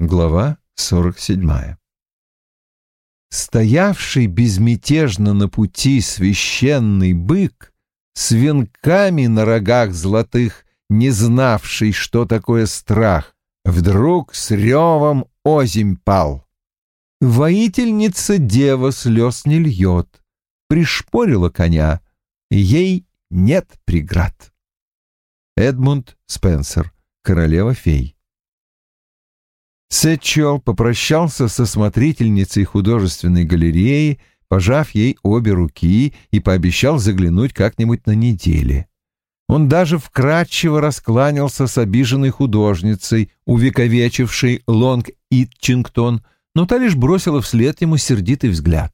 Глава 47. Стоявший безмятежно на пути священный бык с венками на рогах золотых, не знавший, что такое страх, вдруг с ревом озимь пал. Воительница дева слез не льет, пришпорила коня, ей нет преград. Эдмунд Спенсер, королева фей. Сетчел попрощался со смотрительницей художественной галереи, пожав ей обе руки и пообещал заглянуть как-нибудь на неделе. Он даже вкратчиво раскланялся с обиженной художницей, увековечившей Лонг Итчингтон, но та лишь бросила вслед ему сердитый взгляд.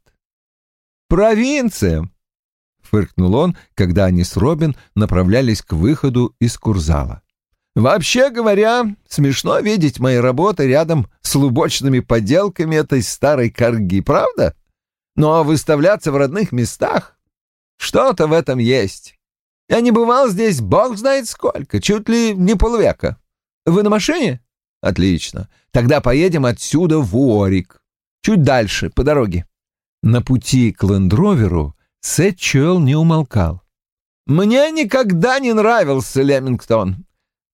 «Провинция!» — фыркнул он, когда они с Робин направлялись к выходу из курзала. Вообще говоря, смешно видеть мои работы рядом с лубочными поделками этой старой корги, правда? Но выставляться в родных местах — что-то в этом есть. Я не бывал здесь бог знает сколько, чуть ли не полвека. Вы на машине? Отлично. Тогда поедем отсюда в Уорик. Чуть дальше, по дороге. На пути к Лендроверу Сет не умолкал. «Мне никогда не нравился Лемингтон.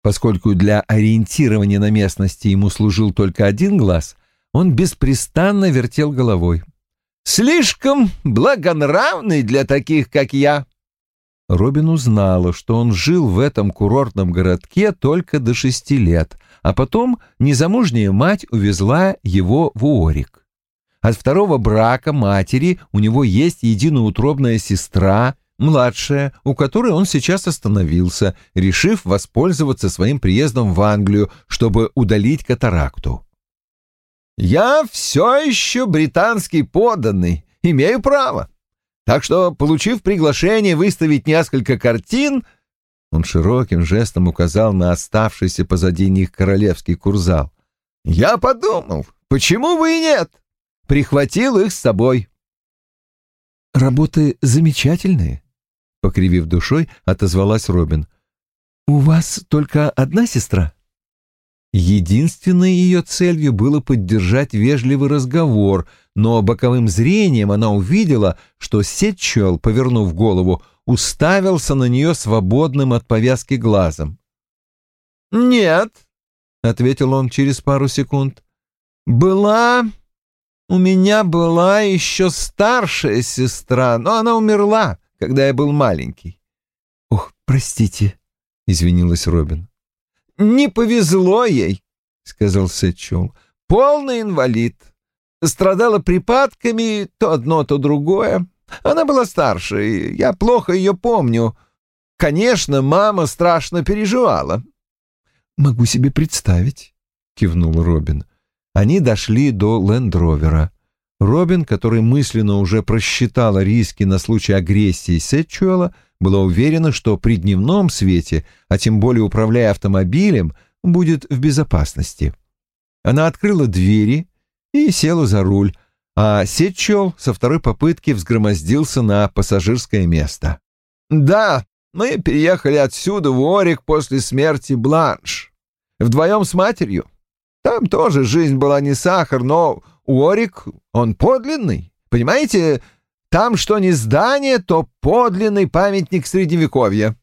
Поскольку для ориентирования на местности ему служил только один глаз, он беспрестанно вертел головой. «Слишком благонравный для таких, как я!» Робин узнала, что он жил в этом курортном городке только до шести лет, а потом незамужняя мать увезла его в Уорик. От второго брака матери у него есть единоутробная сестра, младшая, у которой он сейчас остановился, решив воспользоваться своим приездом в Англию, чтобы удалить катаракту. «Я все еще британский подданный, имею право. Так что, получив приглашение выставить несколько картин...» Он широким жестом указал на оставшийся позади них королевский курзал. «Я подумал, почему бы и нет? Прихватил их с собой». «Работы замечательные», — покривив душой, отозвалась Робин. «У вас только одна сестра?» Единственной ее целью было поддержать вежливый разговор, но боковым зрением она увидела, что Сетчуэлл, повернув голову, уставился на нее свободным от повязки глазом. «Нет», — ответил он через пару секунд, — «была... У меня была еще старшая сестра, но она умерла когда я был маленький. «Ох, простите», — извинилась Робин. «Не повезло ей», — сказал Сетчул. «Полный инвалид. Страдала припадками, то одно, то другое. Она была старше, и я плохо ее помню. Конечно, мама страшно переживала». «Могу себе представить», — кивнул Робин. Они дошли до Лендровера. Робин, который мысленно уже просчитала риски на случай агрессии Сетчуэла, была уверена, что при дневном свете, а тем более управляя автомобилем, будет в безопасности. Она открыла двери и села за руль, а Сетчуэл со второй попытки взгромоздился на пассажирское место. «Да, мы переехали отсюда в Орик после смерти Бланш. Вдвоем с матерью. Там тоже жизнь была не сахар, но Уорик, он подлинный. Понимаете, там что не здание, то подлинный памятник Средневековья.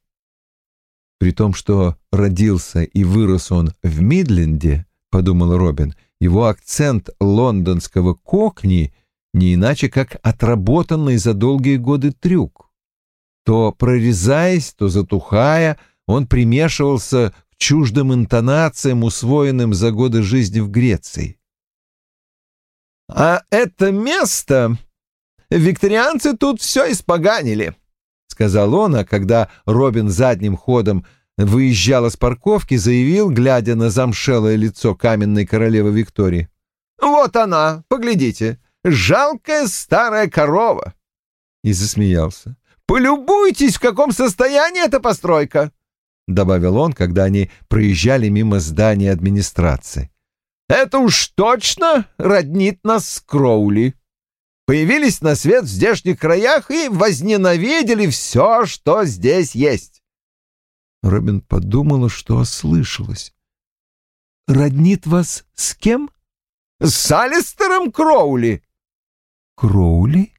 При том, что родился и вырос он в Мидленде, подумал Робин, его акцент лондонского кокни не иначе как отработанный за долгие годы трюк. То прорезаясь, то затухая, он примешивался к чуждым интонациям, усвоенным за годы жизни в Греции. «А это место... Викторианцы тут все испоганили», — сказал он, а когда Робин задним ходом выезжал из парковки, заявил, глядя на замшелое лицо каменной королевы Виктории. «Вот она, поглядите, жалкая старая корова!» И засмеялся. «Полюбуйтесь, в каком состоянии эта постройка!» — добавил он, когда они проезжали мимо здания администрации. Это уж точно роднит нас с Кроули. Появились на свет в здешних краях и возненавидели все, что здесь есть. Робин подумала, что ослышалась. «Роднит вас с кем?» С Алистером Кроули. Кроули?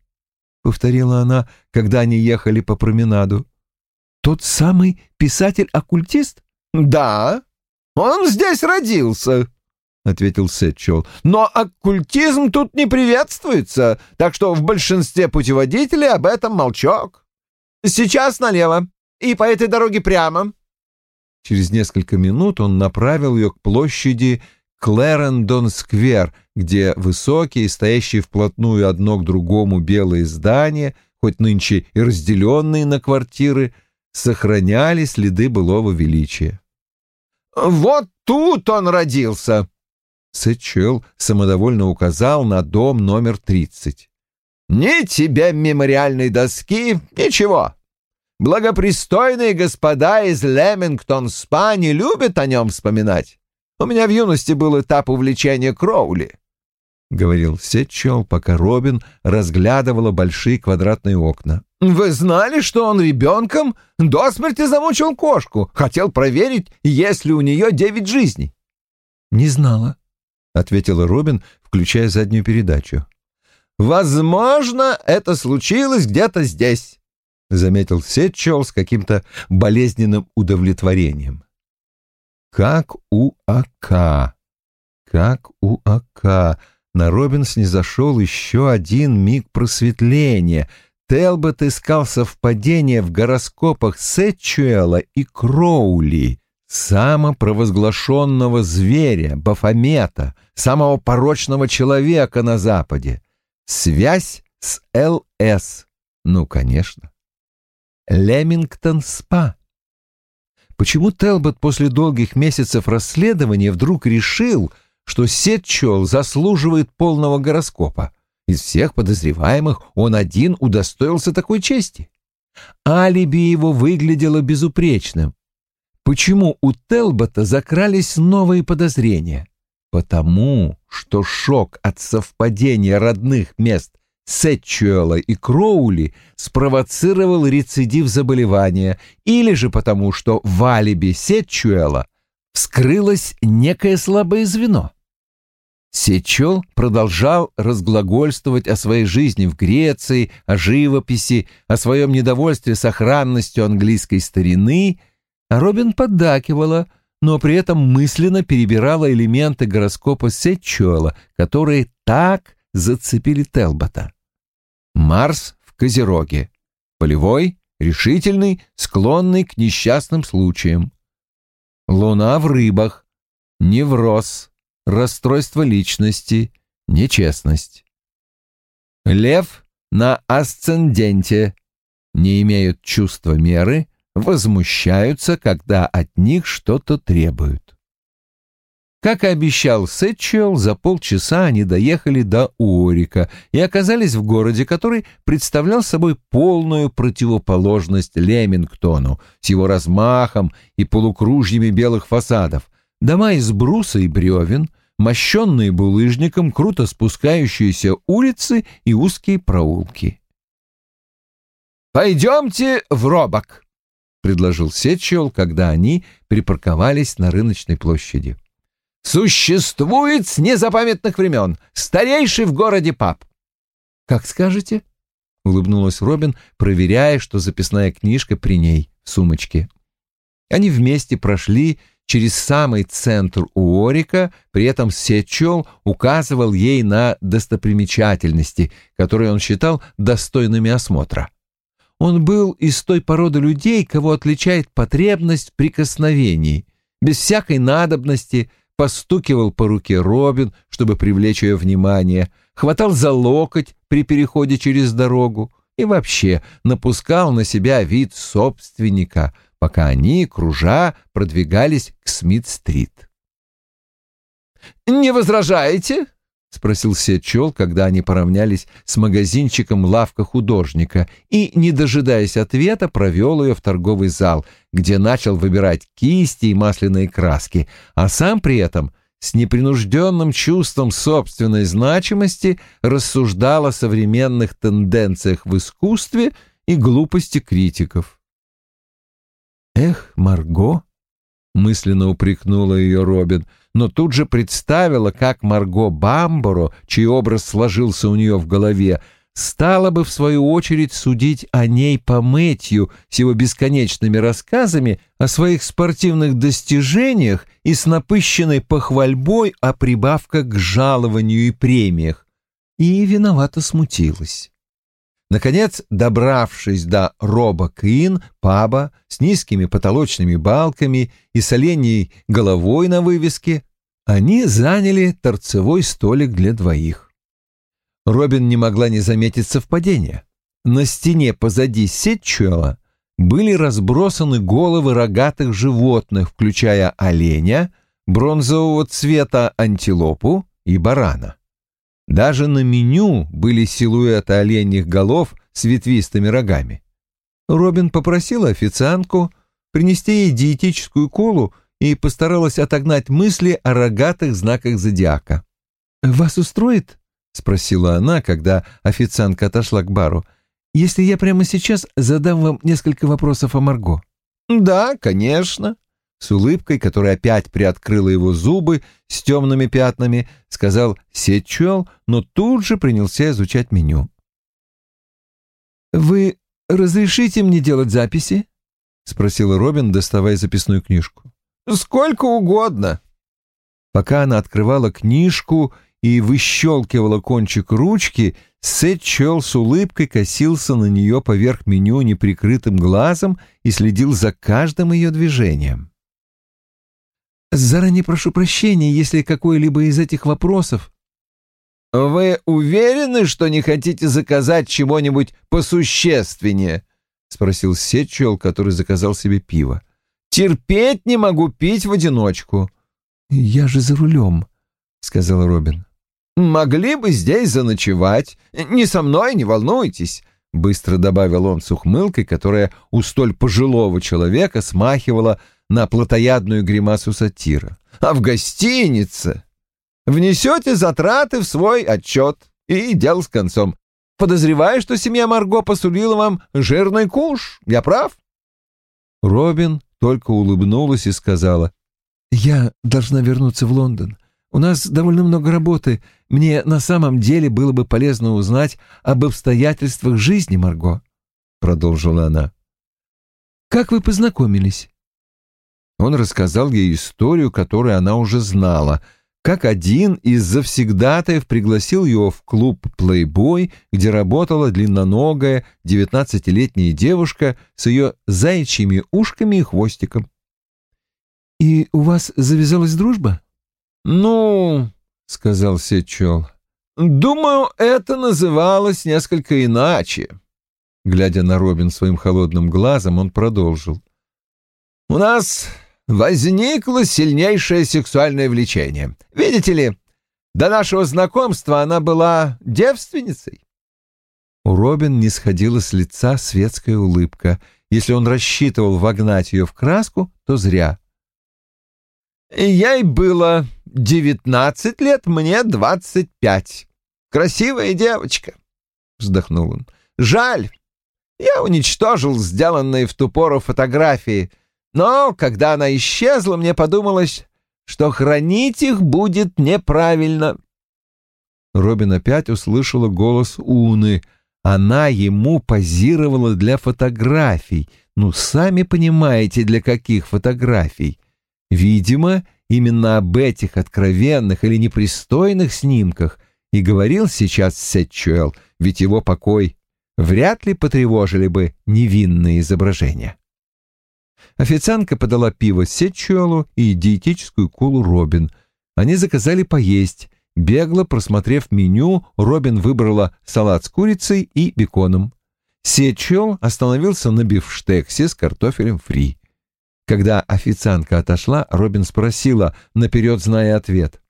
повторила она, когда они ехали по променаду. Тот самый писатель-оккультист? Да, он здесь родился, ответил Сетчел. Но оккультизм тут не приветствуется, так что в большинстве путеводителей об этом молчок. Сейчас налево и по этой дороге прямо. Через несколько минут он направил ее к площади Клэрендон-сквер, где высокие, стоящие вплотную одно к другому белые здания, хоть нынче и разделенные на квартиры, сохраняли следы былого величия. «Вот тут он родился!» Сэчел самодовольно указал на дом номер тридцать. «Ни тебе мемориальной доски, ничего. Благопристойные господа из Лемингтон-спа не любят о нем вспоминать. У меня в юности был этап увлечения Кроули», — говорил Сетчел, пока Робин разглядывала большие квадратные окна. «Вы знали, что он ребенком до смерти замучил кошку? Хотел проверить, есть ли у нее девять жизней». «Не знала», — ответила Робин, включая заднюю передачу. «Возможно, это случилось где-то здесь». — заметил Сетчел с каким-то болезненным удовлетворением. «Как у Ака! Как у Ака!» На Робинс не зашел еще один миг просветления. Телбот искал совпадение в гороскопах Сетчуэла и Кроули, самопровозглашенного зверя, Бафомета, самого порочного человека на Западе. Связь с ЛС. Ну, конечно. Лемингтон-спа. Почему Телбот после долгих месяцев расследования вдруг решил, что Сетчел заслуживает полного гороскопа? Из всех подозреваемых он один удостоился такой чести. Алиби его выглядело безупречным. Почему у Телбота закрались новые подозрения? Потому что шок от совпадения родных мест Сетчуэла и Кроули спровоцировал рецидив заболевания, или же потому, что в алиби Сетчуэла вскрылось некое слабое звено. Сечел продолжал разглагольствовать о своей жизни в Греции, о живописи, о своем недовольстве сохранностью английской старины, Робин поддакивала, но при этом мысленно перебирала элементы гороскопа Сетчуэла, которые так зацепили Телбота. Марс в Козероге. Полевой, решительный, склонный к несчастным случаям. Луна в рыбах. Невроз, расстройство личности, нечестность. Лев на асценденте. Не имеют чувства меры, возмущаются, когда от них что-то требуют. Как и обещал Сетчуэлл, за полчаса они доехали до Уорика и оказались в городе, который представлял собой полную противоположность Лемингтону с его размахом и полукружьями белых фасадов. Дома из бруса и бревен, мощенные булыжником, круто спускающиеся улицы и узкие проулки. «Пойдемте в Робок», — предложил Сетчуэлл, когда они припарковались на рыночной площади существует с незапамятных времен, старейший в городе паб. «Как скажете?» — улыбнулась Робин, проверяя, что записная книжка при ней, в сумочке. Они вместе прошли через самый центр Уорика, при этом Сечел указывал ей на достопримечательности, которые он считал достойными осмотра. Он был из той породы людей, кого отличает потребность в прикосновении, без всякой надобности постукивал по руке Робин, чтобы привлечь ее внимание, хватал за локоть при переходе через дорогу и вообще напускал на себя вид собственника, пока они, кружа, продвигались к Смит-стрит. «Не возражаете?» — спросил Сечел, когда они поравнялись с магазинчиком лавка художника и, не дожидаясь ответа, провел ее в торговый зал, где начал выбирать кисти и масляные краски, а сам при этом с непринужденным чувством собственной значимости рассуждал о современных тенденциях в искусстве и глупости критиков. «Эх, Марго!» — мысленно упрекнула ее Робин — но тут же представила, как Марго Бамборо, чей образ сложился у нее в голове, стала бы в свою очередь судить о ней по Мэтью с его бесконечными рассказами о своих спортивных достижениях и с напыщенной похвальбой о прибавках к жалованию и премиях, и виновато смутилась. Наконец, добравшись до Роба Кин, паба с низкими потолочными балками и с оленей головой на вывеске, они заняли торцевой столик для двоих. Робин не могла не заметить совпадения. На стене позади Сетчуэла были разбросаны головы рогатых животных, включая оленя, бронзового цвета антилопу и барана. Даже на меню были силуэты оленьих голов с ветвистыми рогами. Робин попросила официантку принести ей диетическую колу и постаралась отогнать мысли о рогатых знаках зодиака. «Вас устроит?» — спросила она, когда официантка отошла к бару. «Если я прямо сейчас задам вам несколько вопросов о Марго?» «Да, конечно», с улыбкой, которая опять приоткрыла его зубы с темными пятнами, сказал «Сечел», но тут же принялся изучать меню. «Вы разрешите мне делать записи?» — спросила Робин, доставая записную книжку. «Сколько угодно». Пока она открывала книжку и выщелкивала кончик ручки, Сет с улыбкой косился на нее поверх меню неприкрытым глазом и следил за каждым ее движением. Заранее прошу прощения, если какой-либо из этих вопросов... «Вы уверены, что не хотите заказать чего-нибудь посущественнее?» — спросил Сетчуэлл, который заказал себе пиво. «Терпеть не могу пить в одиночку». «Я же за рулем», — сказал Робин. «Могли бы здесь заночевать. Не со мной, не волнуйтесь», — быстро добавил он с ухмылкой, которая у столь пожилого человека смахивала на плотоядную гримасу сатира. «А в гостинице внесете затраты в свой отчет, и дело с концом. Подозреваю, что семья Марго посулила вам жирный куш. Я прав?» Робин только улыбнулась и сказала, «Я должна вернуться в Лондон. У нас довольно много работы. Мне на самом деле было бы полезно узнать об обстоятельствах жизни Марго», — продолжила она. «Как вы познакомились?» Он рассказал ей историю, которую она уже знала, как один из завсегдатаев пригласил его в клуб «Плейбой», где работала длинноногая девятнадцатилетняя девушка с ее заячьими ушками и хвостиком. «И у вас завязалась дружба?» «Ну, — сказал Сечел, — думаю, это называлось несколько иначе». Глядя на Робин своим холодным глазом, он продолжил. «У нас возникло сильнейшее сексуальное влечение. Видите ли, до нашего знакомства она была девственницей. У Робин не сходила с лица светская улыбка. Если он рассчитывал вогнать ее в краску, то зря. Ей было девятнадцать лет, мне двадцать пять. Красивая девочка, — вздохнул он. Жаль, я уничтожил сделанные в ту пору фотографии — но когда она исчезла, мне подумалось, что хранить их будет неправильно. Робин опять услышала голос Уны. Она ему позировала для фотографий. Ну, сами понимаете, для каких фотографий. Видимо, именно об этих откровенных или непристойных снимках и говорил сейчас Сетчуэлл, ведь его покой вряд ли потревожили бы невинные изображения. Официантка подала пиво Сетчуэлу и диетическую колу Робин. Они заказали поесть. Бегло просмотрев меню, Робин выбрала салат с курицей и беконом. Сетчуэл остановился на бифштексе с картофелем фри. Когда официантка отошла, Робин спросила, наперед зная ответ.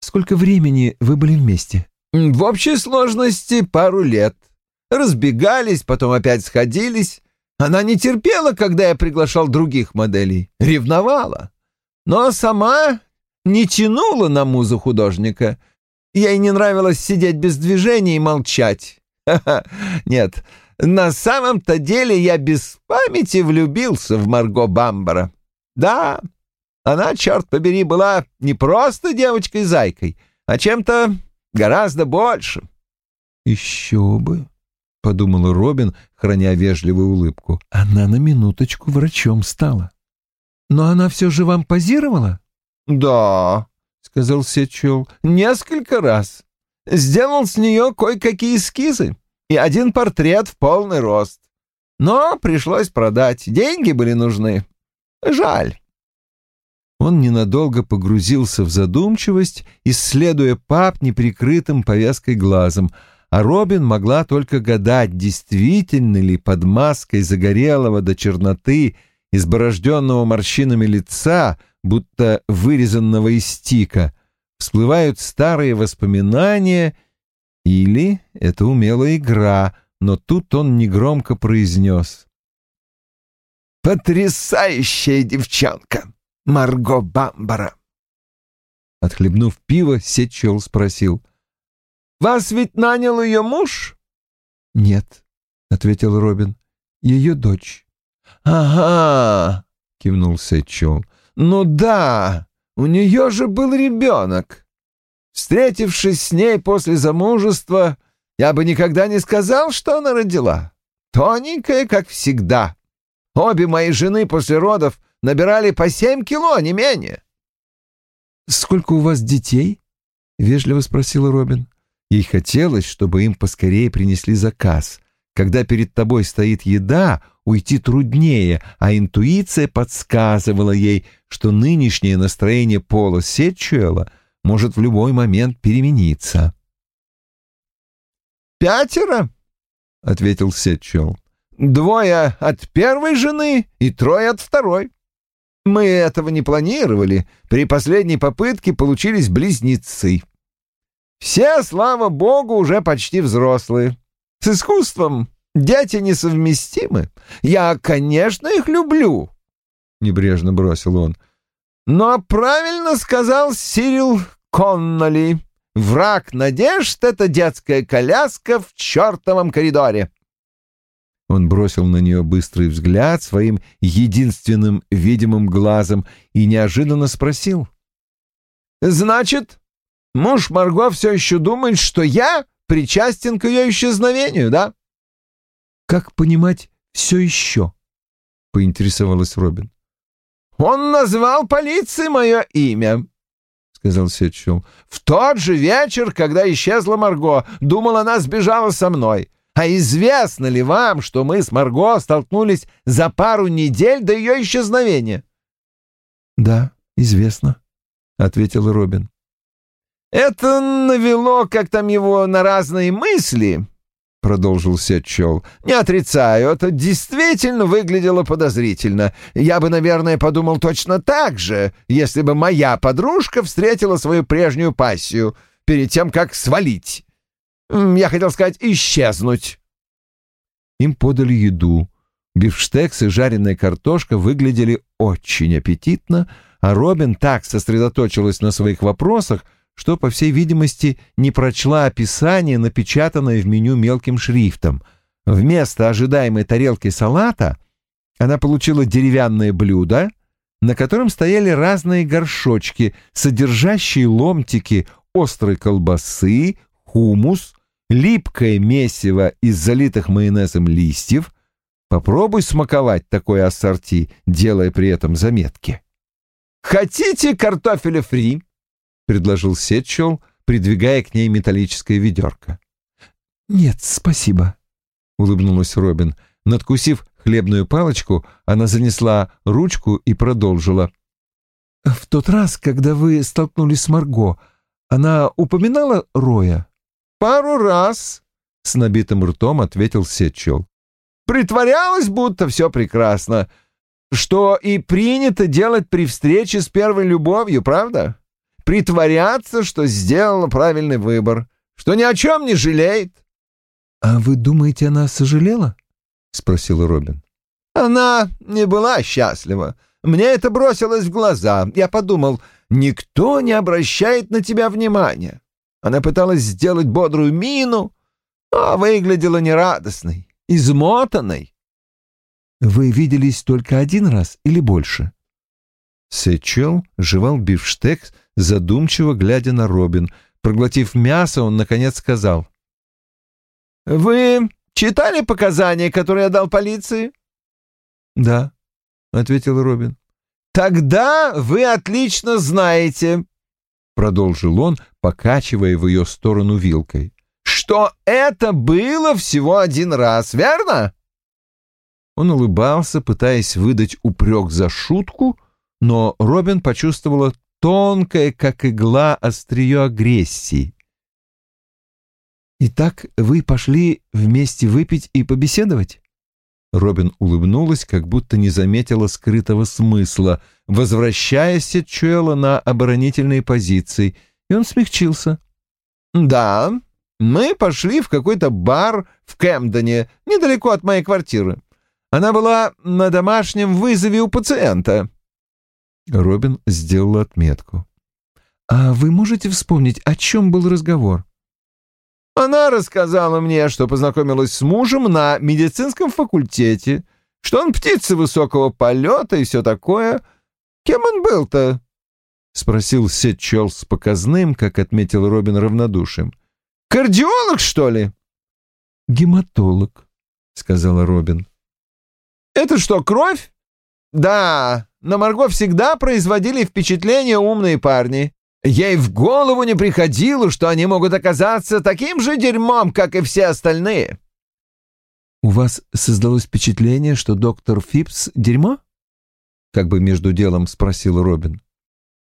«Сколько времени вы были вместе?» «В общей сложности пару лет. Разбегались, потом опять сходились. Она не терпела, когда я приглашал других моделей, ревновала. Но сама не тянула на музу художника. Ей не нравилось сидеть без движения и молчать. Ха-ха, нет, на самом-то деле я без памяти влюбился в Марго Бамбара. Да, Она, черт побери, была не просто девочкой-зайкой, а чем-то гораздо большим. «Еще бы», — подумала Робин, храня вежливую улыбку. «Она на минуточку врачом стала». «Но она все же вам позировала?» «Да», — сказал Сечел, — «несколько раз. Сделал с нее кое-какие эскизы и один портрет в полный рост. Но пришлось продать, деньги были нужны. Жаль». Он ненадолго погрузился в задумчивость, исследуя пап неприкрытым повязкой глазом, а Робин могла только гадать, действительно ли под маской загорелого до черноты, изборожденного морщинами лица, будто вырезанного из стика, всплывают старые воспоминания, или это умелая игра, но тут он негромко произнес. «Потрясающая девчонка, Марго Бамбара!» Отхлебнув пиво, Сетчел спросил. «Вас ведь нанял ее муж?» «Нет», — ответил Робин, — «ее дочь». «Ага», — кивнул Сетчел. «Ну да, у нее же был ребенок. Встретившись с ней после замужества, я бы никогда не сказал, что она родила. Тоненькая, как всегда. Обе мои жены после родов набирали по семь кило, не менее». «Сколько у вас детей?» — вежливо спросила Робин. Ей хотелось, чтобы им поскорее принесли заказ. Когда перед тобой стоит еда, уйти труднее, а интуиция подсказывала ей, что нынешнее настроение Пола Сетчуэла может в любой момент перемениться. «Пятеро», — ответил Сетчуэлл. «Двое от первой жены и трое от второй. Мы этого не планировали. При последней попытке получились близнецы. Все, слава богу, уже почти взрослые. С искусством дети несовместимы. Я, конечно, их люблю, — небрежно бросил он. Но правильно сказал Сирил Конноли. Враг надежд — это детская коляска в чертовом коридоре. Он бросил на нее быстрый взгляд своим единственным видимым глазом и неожиданно спросил. «Значит, муж Марго все еще думает, что я причастен к ее исчезновению, да?» «Как понимать все еще?» — поинтересовалась Робин. «Он назвал полиции мое имя», — сказал Сетчел. «В тот же вечер, когда исчезла Марго, думал, она сбежала со мной. А известно ли вам, что мы с Марго столкнулись за пару недель до ее исчезновения?» «Да, известно», — ответил Робин. «Это навело, как там его, на разные мысли», — продолжил Сетчел. «Не отрицаю, это действительно выглядело подозрительно. Я бы, наверное, подумал точно так же, если бы моя подружка встретила свою прежнюю пассию перед тем, как свалить. Я хотел сказать, исчезнуть». Им подали еду. Бифштекс и жареная картошка выглядели очень аппетитно, а Робин так сосредоточилась на своих вопросах, что, по всей видимости, не прочла описание, напечатанное в меню мелким шрифтом. Вместо ожидаемой тарелки салата она получила деревянное блюдо, на котором стояли разные горшочки, содержащие ломтики острой колбасы, хумус, липкое месиво из залитых майонезом листьев. Попробуй смаковать такое ассорти, делая при этом заметки. «Хотите картофеля фри?» Предложил Сетчел, придвигая к ней металлическое ведерко. «Нет, спасибо», — улыбнулась Робин. Надкусив хлебную палочку, она занесла ручку и продолжила. «В тот раз, когда вы столкнулись с Марго, она упоминала Роя?» «Пару раз», — с набитым ртом ответил Сетчел. «Притворялась, будто все прекрасно, что и принято делать при встрече с первой любовью, правда? Притворяться, что сделала правильный выбор, что ни о чем не жалеет. — А вы думаете, она сожалела? — спросил Робин. — Она не была счастлива. Мне это бросилось в глаза. Я подумал, никто не обращает на тебя внимания. Она пыталась сделать бодрую мину, но выглядела нерадостной, измотанной. — Вы виделись только один раз или больше? Сэчел жевал бифштекс, задумчиво глядя на Робин. Проглотив мясо, он, наконец, сказал. «Вы читали показания, которые я дал полиции?» «Да», — ответил Робин. «Тогда вы отлично знаете», — продолжил он, покачивая в ее сторону вилкой, «что это было всего один раз, верно?» Он улыбался, пытаясь выдать упрек за шутку, но Робин почувствовала тонкое, как игла, острие агрессии. «Итак, вы пошли вместе выпить и побеседовать?» Робин улыбнулась, как будто не заметила скрытого смысла, возвращаясь от Чуэла на оборонительные позиции, и он смягчился. «Да, мы пошли в какой-то бар в Кэмдоне, недалеко от моей квартиры. Она была на домашнем вызове у пациента». Робин сделал отметку. «А вы можете вспомнить, о чем был разговор?» Она рассказала мне, что познакомилась с мужем на медицинском факультете, что он птица высокого полета и все такое. Кем он был-то?» — спросил Сетчел с показным, как отметил Робин равнодушием. «Кардиолог, что ли?» «Гематолог», — сказала Робин. «Это что, кровь?» «Да, на Марго всегда производили впечатление умные парни. Ей в голову не приходило, что они могут оказаться таким же дерьмом, как и все остальные. «У вас создалось впечатление, что доктор Фипс — дерьмо?» Как бы между делом спросил Робин.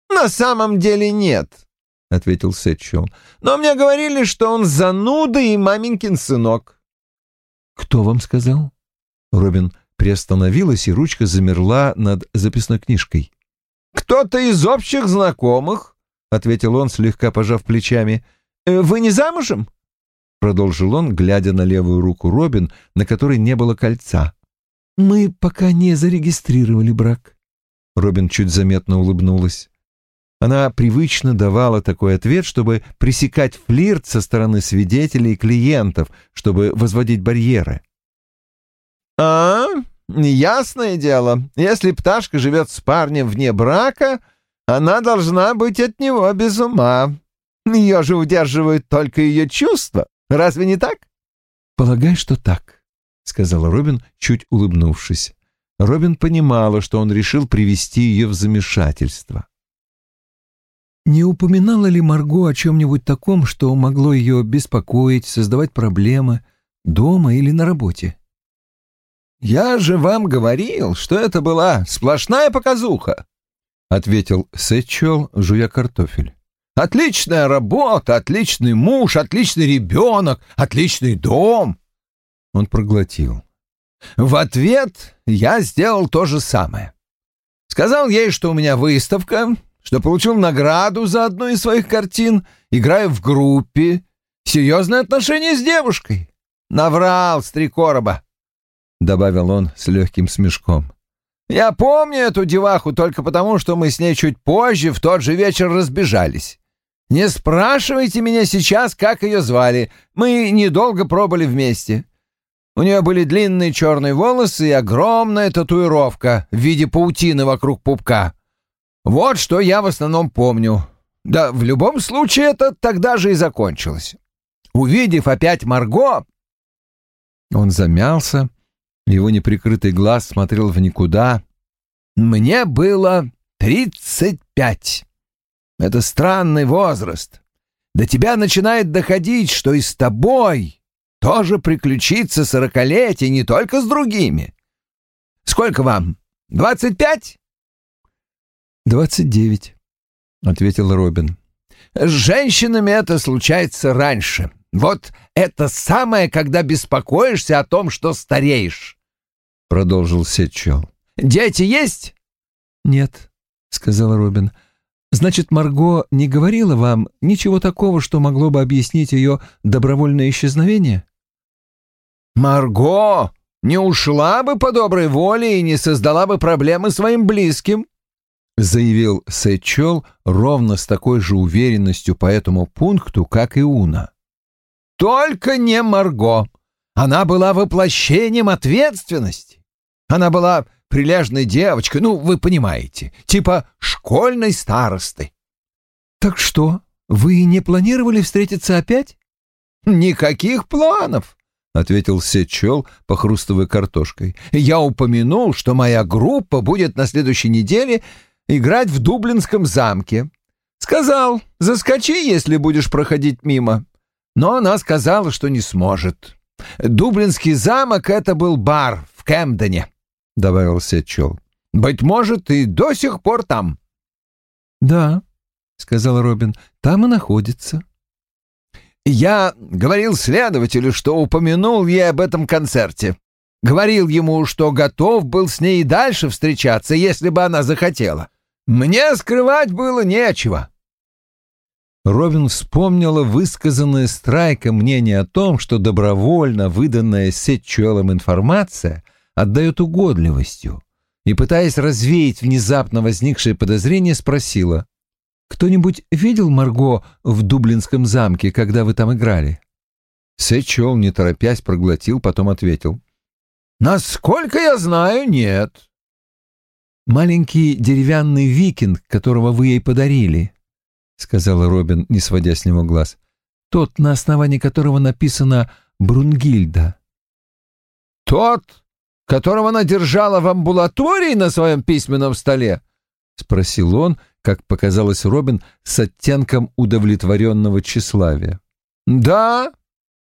«На самом деле нет», — ответил Сетчел. «Но мне говорили, что он зануда и маменькин сынок». «Кто вам сказал?» Робин приостановилась, и ручка замерла над записной книжкой. «Кто-то из общих знакомых», — ответил он, слегка пожав плечами. «Э, «Вы не замужем?» — продолжил он, глядя на левую руку Робин, на которой не было кольца. «Мы пока не зарегистрировали брак». Робин чуть заметно улыбнулась. Она привычно давала такой ответ, чтобы пресекать флирт со стороны свидетелей и клиентов, чтобы возводить барьеры. «А, ясное дело, если пташка живет с парнем вне брака, она должна быть от него без ума. Ее же удерживают только ее чувства. Разве не так? Полагаю, что так, сказала Робин, чуть улыбнувшись. Робин понимала, что он решил привести ее в замешательство. Не упоминала ли Марго о чем-нибудь таком, что могло ее беспокоить, создавать проблемы дома или на работе? «Я же вам говорил, что это была сплошная показуха», — ответил Сэтчел, жуя картофель. «Отличная работа, отличный муж, отличный ребенок, отличный дом!» Он проглотил. В ответ я сделал то же самое. Сказал ей, что у меня выставка, что получил награду за одну из своих картин, играю в группе, серьезные отношения с девушкой. Наврал с три короба, — добавил он с легким смешком. Я помню эту деваху только потому, что мы с ней чуть позже в тот же вечер разбежались. Не спрашивайте меня сейчас, как ее звали. Мы недолго пробыли вместе. У нее были длинные черные волосы и огромная татуировка в виде паутины вокруг пупка. Вот что я в основном помню. Да в любом случае это тогда же и закончилось. Увидев опять Марго... Он замялся, его неприкрытый глаз смотрел в никуда. «Мне было тридцать пять. Это странный возраст. До тебя начинает доходить, что и с тобой тоже приключится сорокалетие не только с другими. Сколько вам? Двадцать пять?» «Двадцать девять», — ответил Робин. «С женщинами это случается раньше. Вот это самое, когда беспокоишься о том, что стареешь. — продолжил Сетчел. «Дети есть?» «Нет», — сказал Робин. «Значит, Марго не говорила вам ничего такого, что могло бы объяснить ее добровольное исчезновение?» «Марго не ушла бы по доброй воле и не создала бы проблемы своим близким», — заявил Сетчел ровно с такой же уверенностью по этому пункту, как и Уна. «Только не Марго. Она была воплощением ответственности. Она была прилежной девочкой, ну, вы понимаете, типа школьной старосты. Так что, вы не планировали встретиться опять? Никаких планов, ответил Сечел, похрустывая картошкой. Я упомянул, что моя группа будет на следующей неделе играть в Дублинском замке. Сказал, заскочи, если будешь проходить мимо. Но она сказала, что не сможет. Дублинский замок — это был бар в Кэмдене, — добавил Сетчел. Быть может, и до сих пор там. — Да, — сказал Робин, — там и находится. Я говорил следователю, что упомянул ей об этом концерте. Говорил ему, что готов был с ней и дальше встречаться, если бы она захотела. Мне скрывать было нечего. Робин вспомнила высказанное Страйка мнение о том, что добровольно выданная Сетчуэлом информация отдает угодливостью, и, пытаясь развеять внезапно возникшее подозрение, спросила, «Кто-нибудь видел Марго в Дублинском замке, когда вы там играли?» Сетчуэл, не торопясь, проглотил, потом ответил, «Насколько я знаю, нет». «Маленький деревянный викинг, которого вы ей подарили», — сказала Робин, не сводя с него глаз. «Тот, на основании которого написано «Брунгильда». «Тот, которого она держала в амбулатории на своем письменном столе?» — спросил он, как показалось Робин, с оттенком удовлетворенного тщеславия. «Да,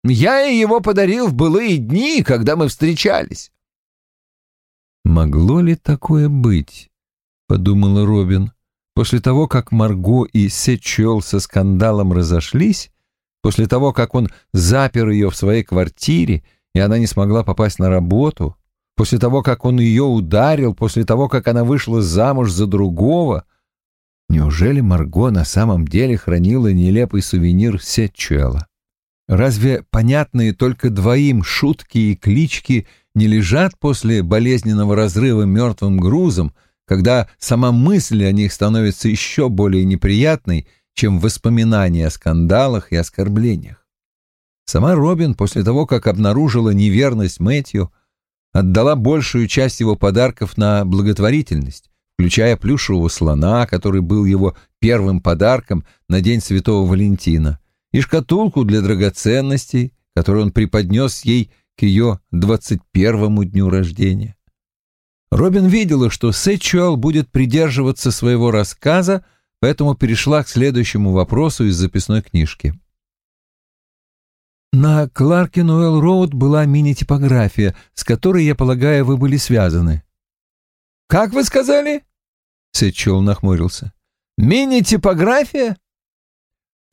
я ей его подарил в былые дни, когда мы встречались». «Могло ли такое быть?» — подумала Робин. После того, как Марго и Сечел со скандалом разошлись, после того, как он запер ее в своей квартире, и она не смогла попасть на работу, после того, как он ее ударил, после того, как она вышла замуж за другого, неужели Марго на самом деле хранила нелепый сувенир Сечуэла? Разве понятные только двоим шутки и клички не лежат после болезненного разрыва мертвым грузом, когда сама мысль о них становится еще более неприятной, чем воспоминания о скандалах и оскорблениях. Сама Робин, после того, как обнаружила неверность Мэтью, отдала большую часть его подарков на благотворительность, включая плюшевого слона, который был его первым подарком на День Святого Валентина, и шкатулку для драгоценностей, которую он преподнес ей к ее двадцать первому дню рождения. Робин видела, что Сэтчуэлл будет придерживаться своего рассказа, поэтому перешла к следующему вопросу из записной книжки. На Кларкенуэлл-Роуд была мини-типография, с которой, я полагаю, вы были связаны. «Как вы сказали?» Сэтчуэлл нахмурился. «Мини-типография?»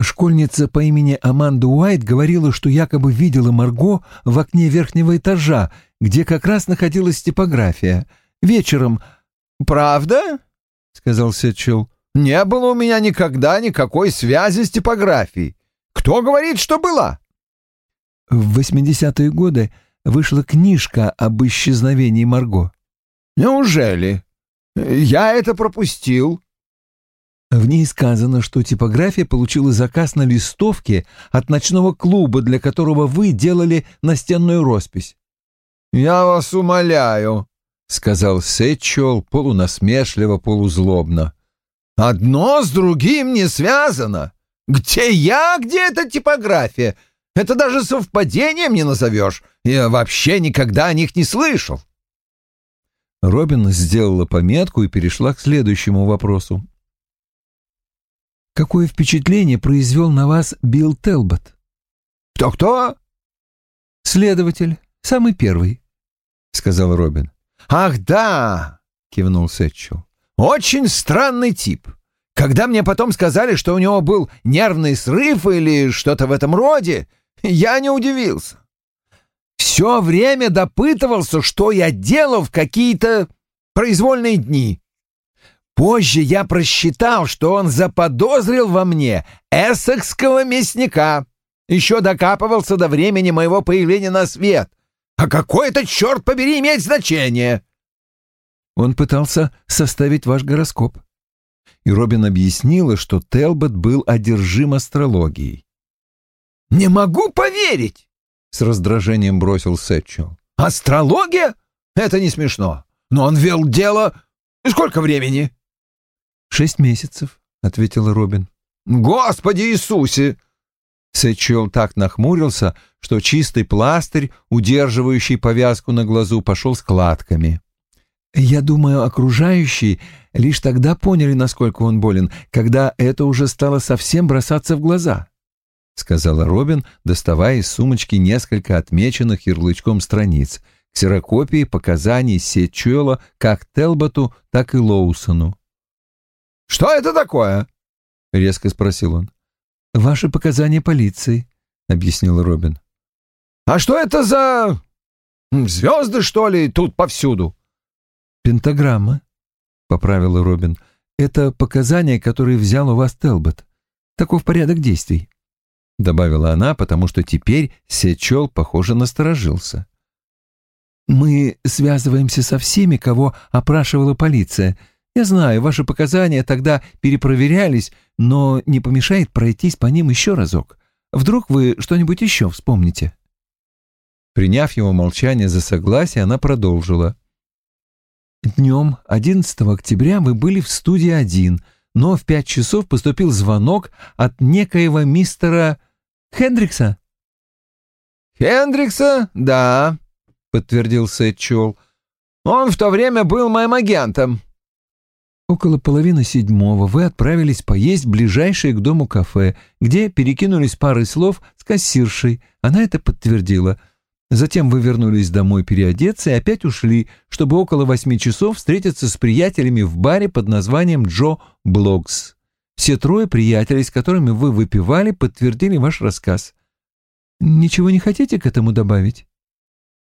Школьница по имени Аманда Уайт говорила, что якобы видела Марго в окне верхнего этажа, где как раз находилась типография — вечером. «Правда?» — сказал Сетчел. «Не было у меня никогда никакой связи с типографией. Кто говорит, что была?» В 80-е годы вышла книжка об исчезновении Марго. «Неужели? Я это пропустил». В ней сказано, что типография получила заказ на листовке от ночного клуба, для которого вы делали настенную роспись. «Я вас умоляю», — сказал Сетчуэл полунасмешливо, полузлобно. «Одно с другим не связано. Где я, где эта типография? Это даже совпадением не назовешь. Я вообще никогда о них не слышал». Робин сделала пометку и перешла к следующему вопросу. «Какое впечатление произвел на вас Билл Телбот?» «Кто-кто?» «Следователь, самый первый», — сказал Робин. «Ах, да!» — кивнул Сетчу. «Очень странный тип. Когда мне потом сказали, что у него был нервный срыв или что-то в этом роде, я не удивился. Все время допытывался, что я делал в какие-то произвольные дни. Позже я просчитал, что он заподозрил во мне эссекского мясника. Еще докапывался до времени моего появления на свет — а какой это, черт побери, имеет значение?» Он пытался составить ваш гороскоп. И Робин объяснила, что Телбот был одержим астрологией. «Не могу поверить!» — с раздражением бросил Сетчел. «Астрология? Это не смешно. Но он вел дело... Сколько времени?» «Шесть месяцев», — ответила Робин. «Господи Иисусе!» Сэчел так нахмурился, что чистый пластырь, удерживающий повязку на глазу, пошел складками. «Я думаю, окружающие лишь тогда поняли, насколько он болен, когда это уже стало совсем бросаться в глаза», — сказала Робин, доставая из сумочки несколько отмеченных ярлычком страниц, ксерокопии показаний Сечуэла как Телботу, так и Лоусону. «Что это такое?» — резко спросил он. «Ваши показания полиции», — объяснил Робин. «А что это за... звезды, что ли, тут повсюду?» «Пентаграмма», — поправил Робин. «Это показания, которые взял у вас Телбот. Таков порядок действий», — добавила она, потому что теперь Сечел, похоже, насторожился. «Мы связываемся со всеми, кого опрашивала полиция. Я знаю, ваши показания тогда перепроверялись, но не помешает пройтись по ним еще разок. Вдруг вы что-нибудь еще вспомните?» Приняв его молчание за согласие, она продолжила. «Днем 11 октября мы были в студии один, но в пять часов поступил звонок от некоего мистера Хендрикса». «Хендрикса? Да», — подтвердил Сет Чол. «Он в то время был моим агентом». Около половины седьмого вы отправились поесть в ближайшее к дому кафе, где перекинулись парой слов с кассиршей. Она это подтвердила. Затем вы вернулись домой переодеться и опять ушли, чтобы около восьми часов встретиться с приятелями в баре под названием Джо Блогс. Все трое приятелей, с которыми вы выпивали, подтвердили ваш рассказ. Ничего не хотите к этому добавить?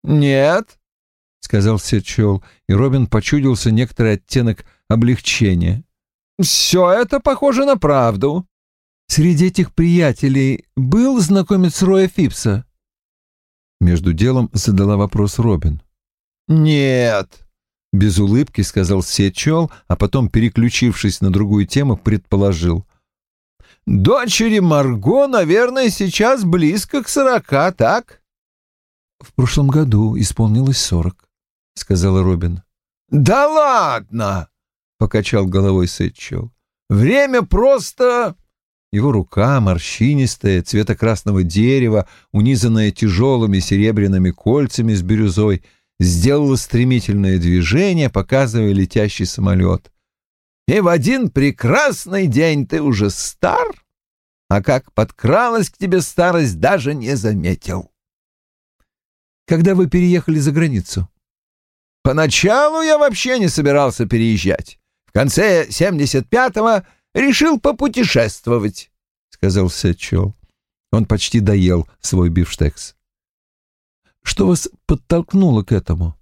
«Нет», — сказал Сетчел, и Робин почудился некоторый оттенок облегчения. «Все это похоже на правду». «Среди этих приятелей был знакомец Роя Фипса?» Между делом задала вопрос Робин. «Нет», — без улыбки сказал Сетчел, а потом, переключившись на другую тему, предположил. «Дочери Марго, наверное, сейчас близко к сорока, так?» «В прошлом году исполнилось сорок», — сказала Робин. «Да ладно!» — покачал головой Сэтчел. «Время просто...» Его рука, морщинистая, цвета красного дерева, унизанная тяжелыми серебряными кольцами с бирюзой, сделала стремительное движение, показывая летящий самолет. «И в один прекрасный день ты уже стар, а как подкралась к тебе старость, даже не заметил». «Когда вы переехали за границу?» «Поначалу я вообще не собирался переезжать. В конце 75-го решил попутешествовать», — сказал Сетчел. Он почти доел свой бифштекс. «Что вас подтолкнуло к этому?»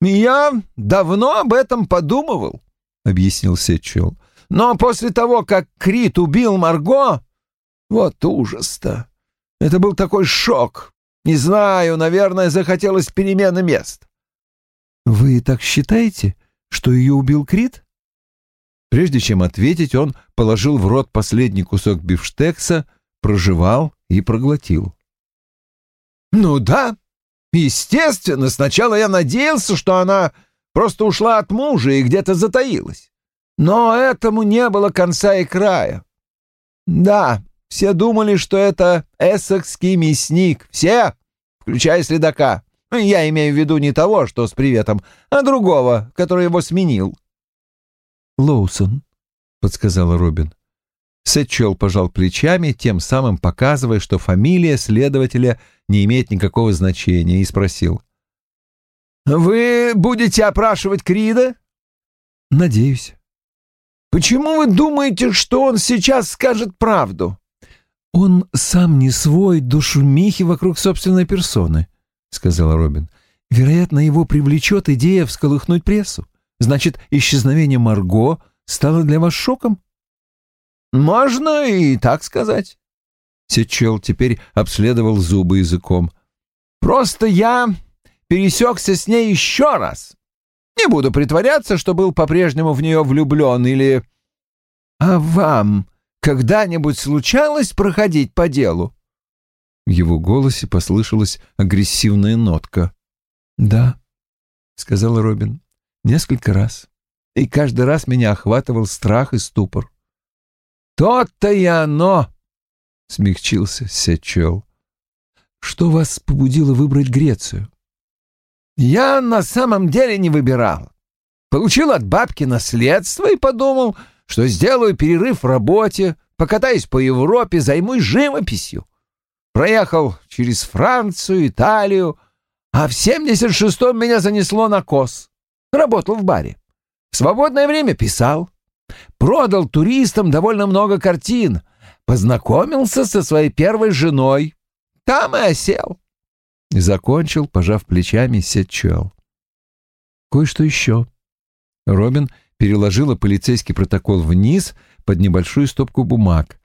«Я давно об этом подумывал», — объяснил Сетчел. «Но после того, как Крит убил Марго, вот ужас-то! Это был такой шок. Не знаю, наверное, захотелось перемены мест». «Вы так считаете, что ее убил Крит?» Прежде чем ответить, он положил в рот последний кусок бифштекса, прожевал и проглотил. «Ну да, естественно, сначала я надеялся, что она просто ушла от мужа и где-то затаилась. Но этому не было конца и края. Да, все думали, что это эссекский мясник, все, включая следака. Я имею в виду не того, что с приветом, а другого, который его сменил. Лоусон», — подсказала Робин. Сетчел пожал плечами, тем самым показывая, что фамилия следователя не имеет никакого значения, и спросил. «Вы будете опрашивать Крида?» «Надеюсь». «Почему вы думаете, что он сейчас скажет правду?» «Он сам не свой до шумихи вокруг собственной персоны», — сказала Робин. «Вероятно, его привлечет идея всколыхнуть прессу. Значит, исчезновение Марго стало для вас шоком? Можно и так сказать. Сечел теперь обследовал зубы языком. Просто я пересекся с ней еще раз. Не буду притворяться, что был по-прежнему в нее влюблен или... А вам когда-нибудь случалось проходить по делу? В его голосе послышалась агрессивная нотка. «Да», — сказал Робин. Несколько раз. И каждый раз меня охватывал страх и ступор. «То-то и оно!» — смягчился Сечел. «Что вас побудило выбрать Грецию?» «Я на самом деле не выбирал. Получил от бабки наследство и подумал, что сделаю перерыв в работе, покатаюсь по Европе, займусь живописью. Проехал через Францию, Италию, а в 76-м меня занесло на кос. Работал в баре. В свободное время писал. Продал туристам довольно много картин. Познакомился со своей первой женой. Там и осел. И закончил, пожав плечами, Сетчуэл. Кое-что еще. Робин переложила полицейский протокол вниз под небольшую стопку бумаг.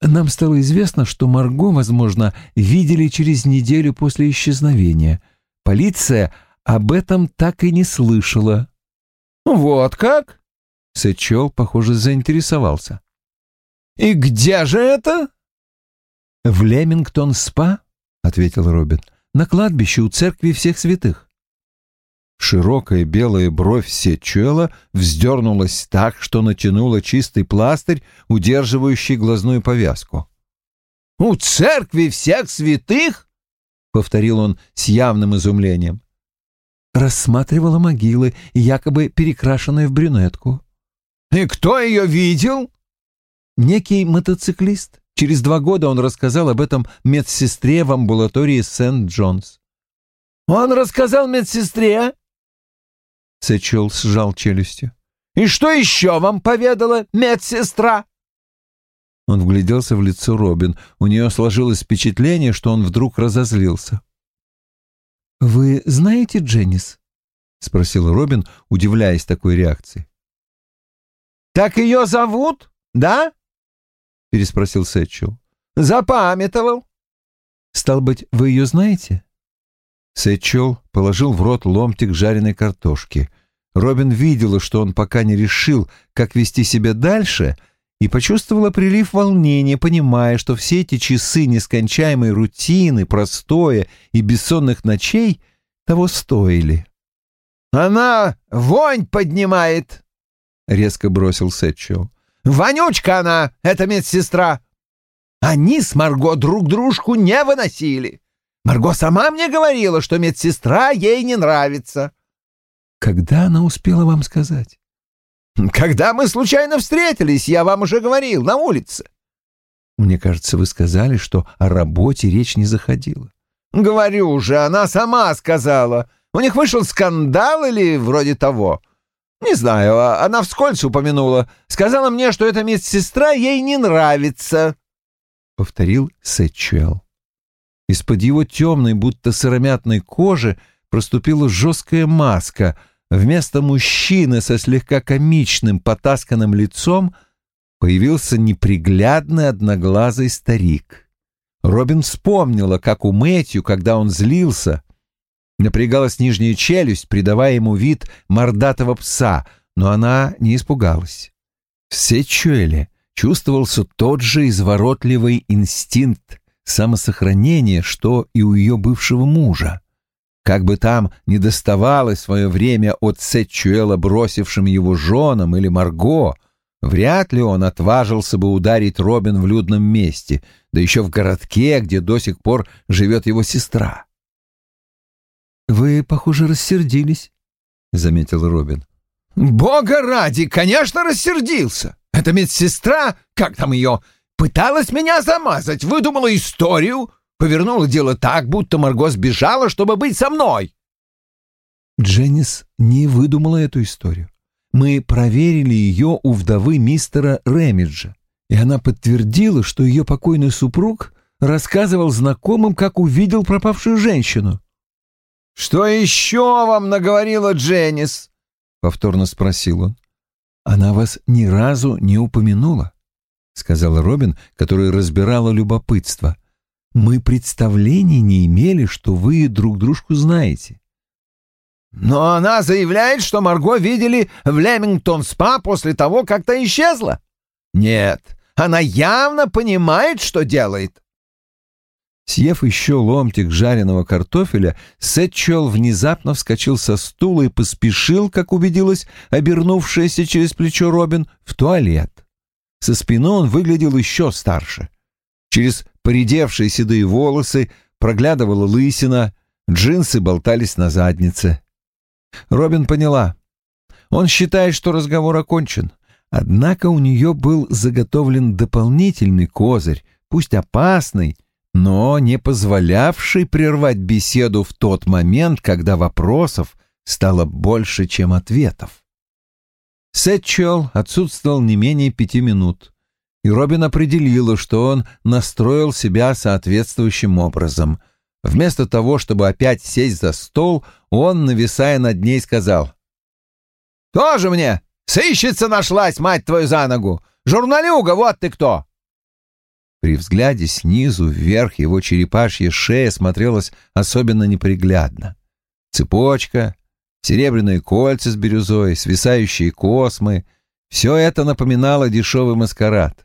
Нам стало известно, что Марго, возможно, видели через неделю после исчезновения. Полиция об этом так и не слышала. «Вот как?» Сэчел, похоже, заинтересовался. «И где же это?» «В Лемингтон-спа», — ответил Робин, — «на кладбище у церкви всех святых». Широкая белая бровь Сечуэла вздернулась так, что натянула чистый пластырь, удерживающий глазную повязку. «У церкви всех святых?» — повторил он с явным изумлением. Рассматривала могилы, якобы перекрашенные в брюнетку. «И кто ее видел?» Некий мотоциклист. Через два года он рассказал об этом медсестре в амбулатории Сент-Джонс. «Он рассказал медсестре?» Сэчел сжал челюстью. «И что еще вам поведала медсестра?» Он вгляделся в лицо Робин. У нее сложилось впечатление, что он вдруг разозлился. «Вы знаете Дженнис?» — спросил Робин, удивляясь такой реакции. «Так ее зовут, да?» — переспросил Сэтчел. «Запамятовал». «Стал быть, вы ее знаете?» Сэчел положил в рот ломтик жареной картошки. Робин видела, что он пока не решил, как вести себя дальше, и почувствовала прилив волнения, понимая, что все эти часы нескончаемой рутины, простоя и бессонных ночей того стоили. «Она вонь поднимает!» — резко бросил Сэтчел. «Вонючка она, эта медсестра! Они с Марго друг дружку не выносили!» Марго сама мне говорила, что медсестра ей не нравится. Когда она успела вам сказать? Когда мы случайно встретились, я вам уже говорил, на улице. Мне кажется, вы сказали, что о работе речь не заходила. Говорю же, она сама сказала. У них вышел скандал или вроде того. Не знаю, а она вскользь упомянула. Сказала мне, что эта медсестра ей не нравится. Повторил Сэтчуэлл. Из-под его темной, будто сыромятной кожи проступила жесткая маска. Вместо мужчины со слегка комичным, потасканным лицом появился неприглядный одноглазый старик. Робин вспомнила, как у Мэтью, когда он злился, напрягалась нижняя челюсть, придавая ему вид мордатого пса, но она не испугалась. В Сечуэле чувствовался тот же изворотливый инстинкт самосохранение, что и у ее бывшего мужа. Как бы там ни доставалось свое время от Сетчуэла бросившим его женам или Марго, вряд ли он отважился бы ударить Робин в людном месте, да еще в городке, где до сих пор живет его сестра. «Вы, похоже, рассердились», — заметил Робин. «Бога ради, конечно, рассердился. Это медсестра, как там ее, Пыталась меня замазать, выдумала историю, повернула дело так, будто Марго сбежала, чтобы быть со мной. Дженнис не выдумала эту историю. Мы проверили ее у вдовы мистера Рэмиджа, и она подтвердила, что ее покойный супруг рассказывал знакомым, как увидел пропавшую женщину. «Что еще вам наговорила Дженнис?» — повторно спросил он. «Она вас ни разу не упомянула сказала Робин, которая разбирала любопытство. Мы представления не имели, что вы друг дружку знаете. Но она заявляет, что Марго видели в Лемингтон-спа после того, как та исчезла. Нет, она явно понимает, что делает. Съев еще ломтик жареного картофеля, Сетчел внезапно вскочил со стула и поспешил, как убедилась обернувшаяся через плечо Робин, в туалет. Со спины он выглядел еще старше. Через поредевшие седые волосы проглядывала лысина, джинсы болтались на заднице. Робин поняла. Он считает, что разговор окончен. Однако у нее был заготовлен дополнительный козырь, пусть опасный, но не позволявший прервать беседу в тот момент, когда вопросов стало больше, чем ответов. Сетчел отсутствовал не менее пяти минут, и Робин определила, что он настроил себя соответствующим образом. Вместо того, чтобы опять сесть за стол, он, нависая над ней, сказал «Тоже мне! Сыщица нашлась, мать твою, за ногу! Журналюга, вот ты кто!» При взгляде снизу вверх его черепашья шея смотрелась особенно неприглядно. Цепочка, серебряные кольца с бирюзой, свисающие космы — все это напоминало дешевый маскарад.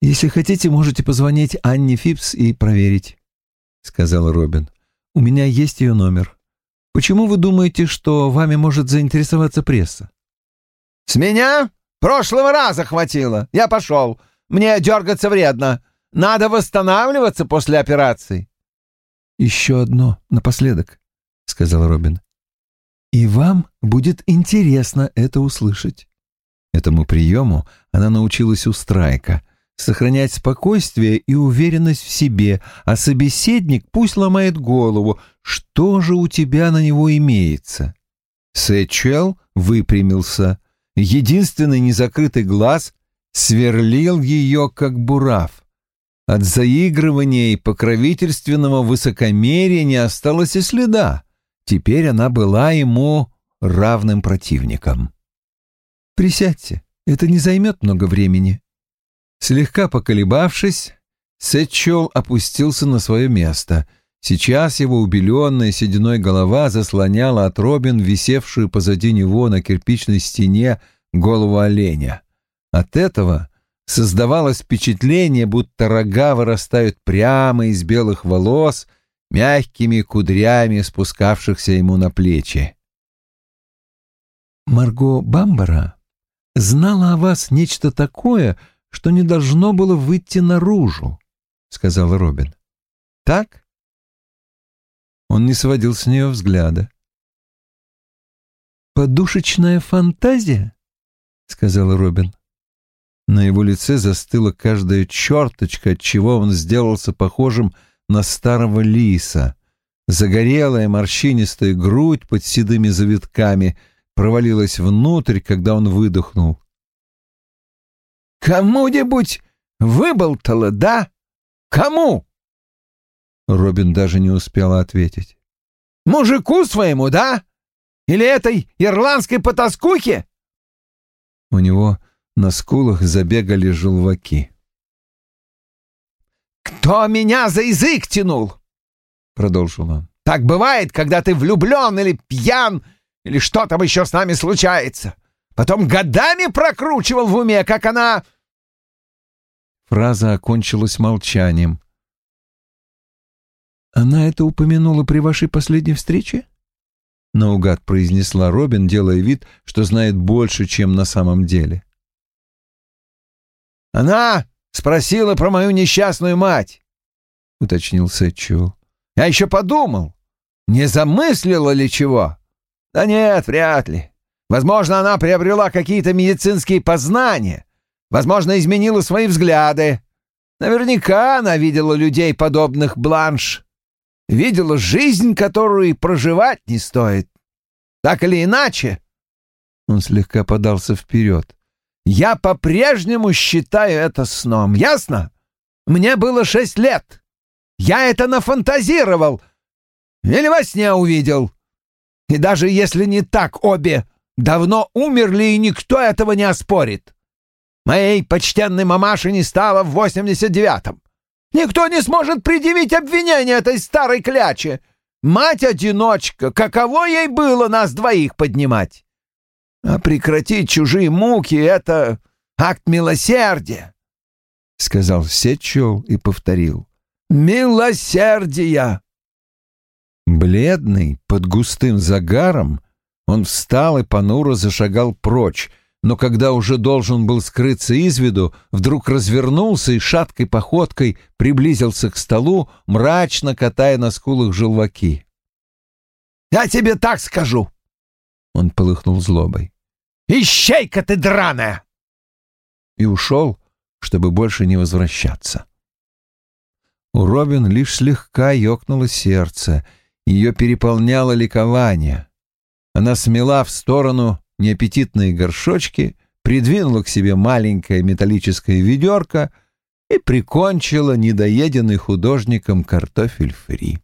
«Если хотите, можете позвонить Анне Фипс и проверить», — сказал Робин. «У меня есть ее номер. Почему вы думаете, что вами может заинтересоваться пресса?» «С меня? Прошлого раза хватило. Я пошел. Мне дергаться вредно. Надо восстанавливаться после операции». «Еще одно напоследок», — сказал Робин. «И вам будет интересно это услышать». Этому приему она научилась у Страйка — сохранять спокойствие и уверенность в себе, а собеседник пусть ломает голову, что же у тебя на него имеется. Сэчел выпрямился. Единственный незакрытый глаз сверлил ее, как бурав. От заигрывания и покровительственного высокомерия не осталось и следа. Теперь она была ему равным противником. «Присядьте, это не займет много времени». Слегка поколебавшись, Сетчел опустился на свое место. Сейчас его убеленная сединой голова заслоняла от Робин, висевшую позади него на кирпичной стене, голову оленя. От этого создавалось впечатление, будто рога вырастают прямо из белых волос, мягкими кудрями спускавшихся ему на плечи. «Марго Бамбара знала о вас нечто такое, что не должно было выйти наружу», — сказал Робин. «Так?» Он не сводил с нее взгляда. «Подушечная фантазия?» — сказал Робин. На его лице застыла каждая черточка, от чего он сделался похожим на старого лиса. Загорелая морщинистая грудь под седыми завитками провалилась внутрь, когда он выдохнул. «Кому-нибудь выболтала, да? Кому?» Робин даже не успела ответить. «Мужику своему, да? Или этой ирландской потаскухе?» У него на скулах забегали желваки. «Кто меня за язык тянул?» — продолжил он. «Так бывает, когда ты влюблен или пьян, или что там еще с нами случается. Потом годами прокручивал в уме, как она...» Фраза окончилась молчанием. «Она это упомянула при вашей последней встрече?» Наугад произнесла Робин, делая вид, что знает больше, чем на самом деле. «Она спросила про мою несчастную мать», — уточнил Сэтчуэлл. «Я еще подумал, не замыслила ли чего? Да нет, вряд ли. Возможно, она приобрела какие-то медицинские познания, возможно, изменила свои взгляды. Наверняка она видела людей, подобных Бланш, видела жизнь, которую и проживать не стоит. Так или иначе...» Он слегка подался вперед. Я по-прежнему считаю это сном, ясно? Мне было шесть лет. Я это нафантазировал или во сне увидел. И даже если не так, обе давно умерли, и никто этого не оспорит. Моей почтенной мамаши не стало в восемьдесят девятом. Никто не сможет предъявить обвинение этой старой кляче. Мать-одиночка, каково ей было нас двоих поднимать? А прекратить чужие муки — это акт милосердия. — сказал Сетчел и повторил. «Милосердия!» Бледный, под густым загаром, он встал и понуро зашагал прочь, но когда уже должен был скрыться из виду, вдруг развернулся и шаткой походкой приблизился к столу, мрачно катая на скулах желваки. «Я тебе так скажу!» Он полыхнул злобой. «Ищейка ты драная!» И ушел, чтобы больше не возвращаться. У Робин лишь слегка ёкнуло сердце, ее переполняло ликование. Она смела в сторону неаппетитные горшочки, придвинула к себе маленькое металлическое ведерко и прикончила недоеденный художником картофель фри.